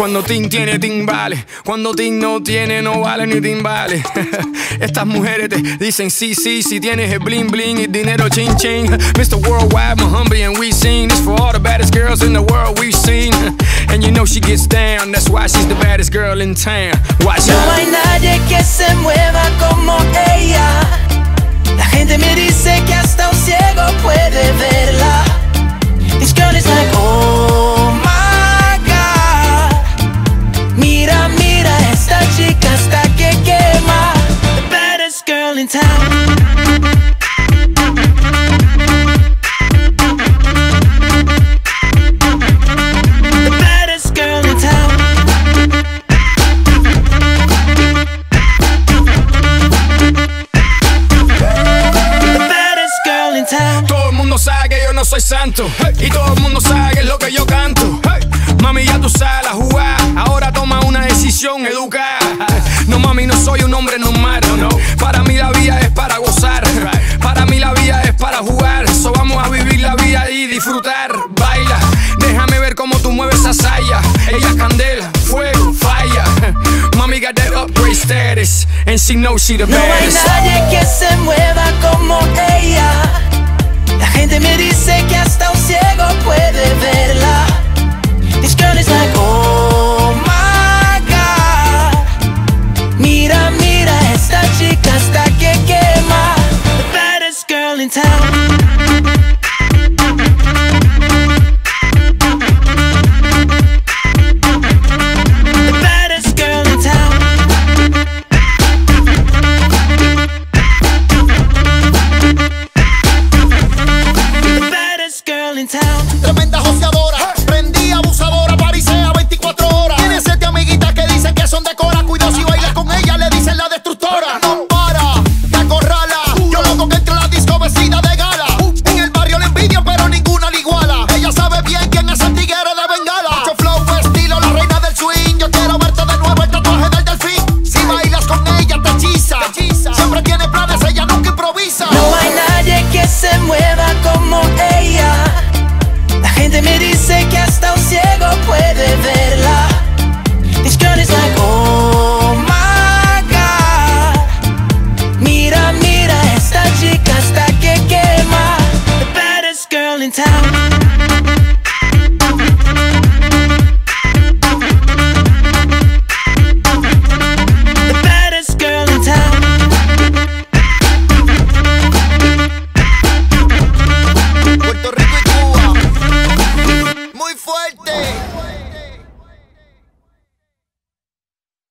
Cuando Tim tiene timbales, cuando Tim no tiene, no vale ni timbales. Estas mujeres te dicen sí, sí, si tienes el bling bling y dinero ching ching. Mr. Worldwide, Muhammad, and we sing this for all the baddest girls in the world we've seen. And you know she gets down, that's why she's the baddest girl in town. Watch No out. hay nadie que se mueva como ella. No soy santo. Y todo el mundo sabe que es lo que yo canto. Mami, ya tú sabes la jugada. Ahora toma una decisión educada. No, mami, no soy un hombre normal. Para mí la vida es para gozar. Para mí la vida es para jugar. So vamos a vivir la vida y disfrutar. Baila, déjame ver cómo tú mueves esa saya. Ella es candela, fuego, falla. Mami got that upgrade status. And she knows she the No hay nadie que se mueva como ella. in town.